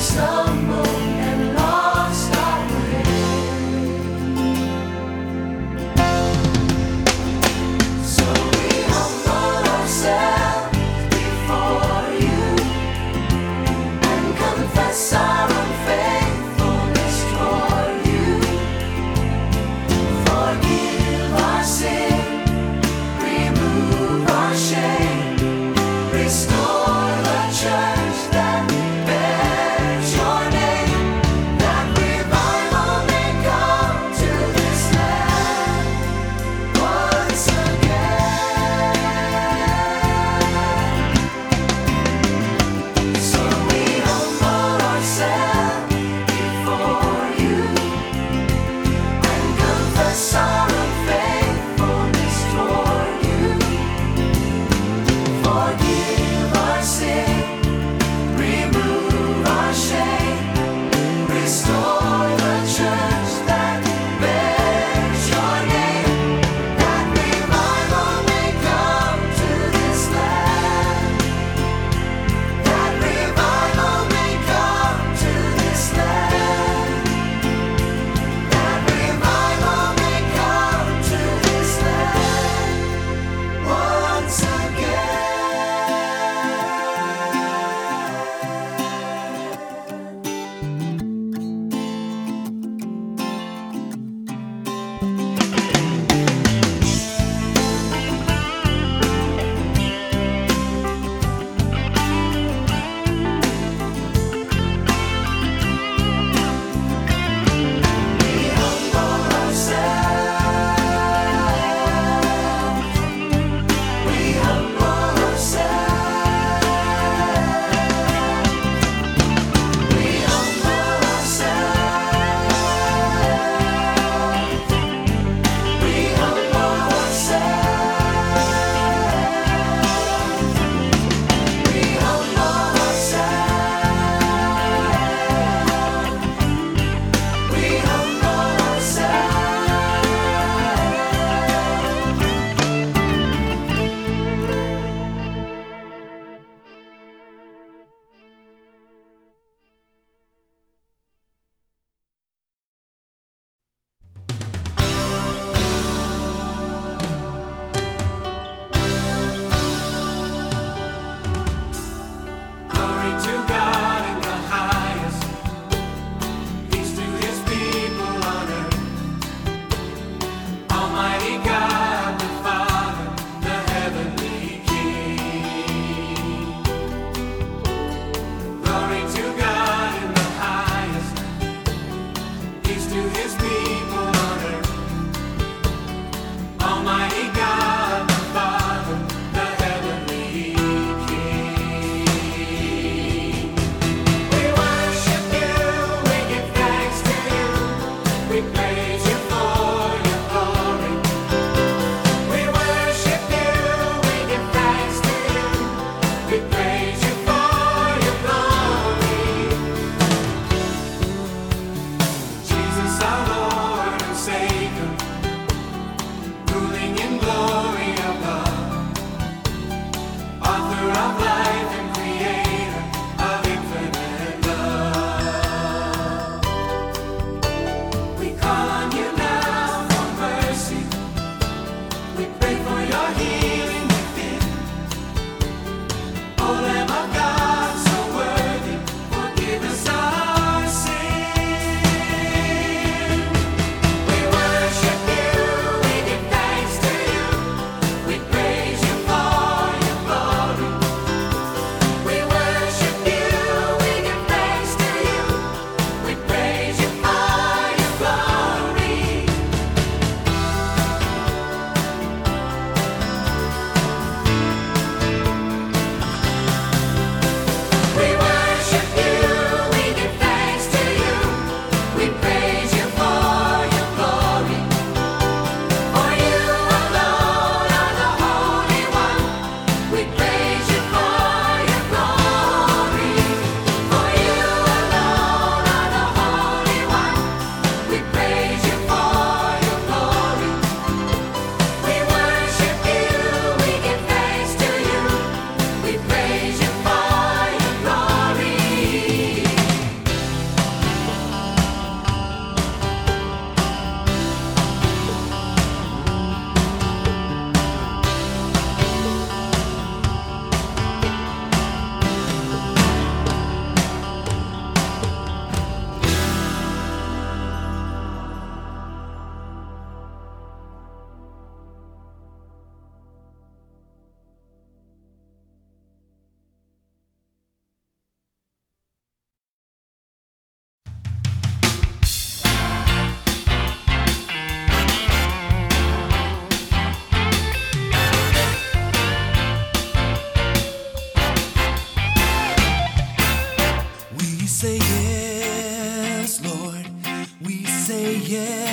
slow. Say yes, Lord. We say yes,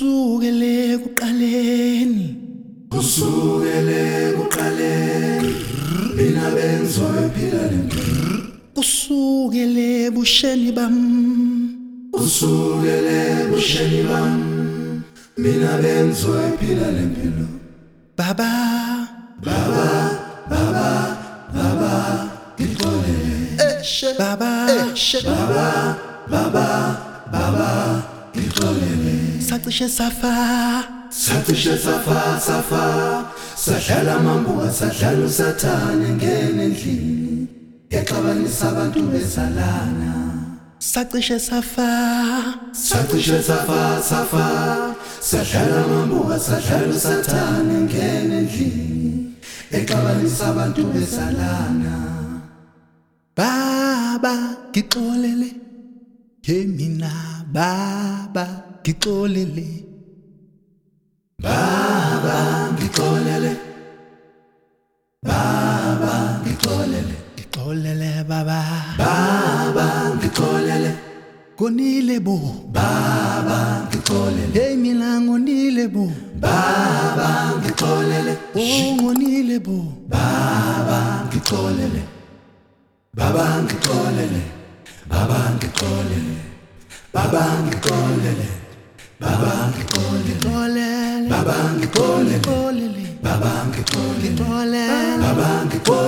kusukele kuqaleni. Kusukele kuqaleni. Bina benzo ephila kusukele busheni bam. Kusukele busheni bam. Mina benzo ephila lempilo baba. Baba baba baba ngixolele. Eshe. Baba eshe. baba baba baba ngixolele. Sacishe safa. Sacishe safa safa. Sadlala amambuka sadlala usathane ngene endlini yaxabanisa abantu bezalana sacishe safa. Sacishe safa safa. Sadlala amambuka sadlala usathane ngene endlini exabanisa abantu bezalana baba ngixolele yemina baba ngixolele baba ngixolele baba ngixolele ngixolele baba. Baba ngixolele ngonile bo. Baba ngixolele hey mina ngonile bo. Baba ngixolele oh ngonile bo. Baba ngixolele baba ngixolele baba ngixolele baba ngixolele baba ngixolele ngixolele baba ngixolele ngixolele baba ngixolele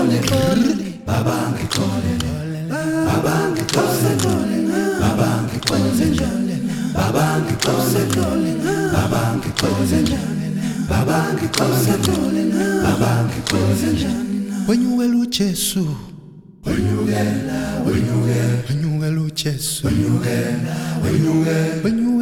ngixolele baba ngixolele ngixolele baba ngixolele baba ngixolele baba ngixolele baba ngixolele baba ngixolele baba ngixolele baba ngixolele wenyukela ujesu wenyukela wenyukela wenyukela ujesu wenyukela wenyukela wenyukela entabe abamthandayo bamyanda wenyukela wenyukela bam wenyukela wenyukela wenyukela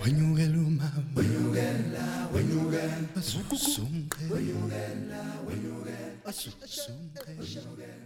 When you get 'em, when you get 'em, when you get 'em, a su su su. When you get 'em, when you umama a sumqhela asuke sumqhela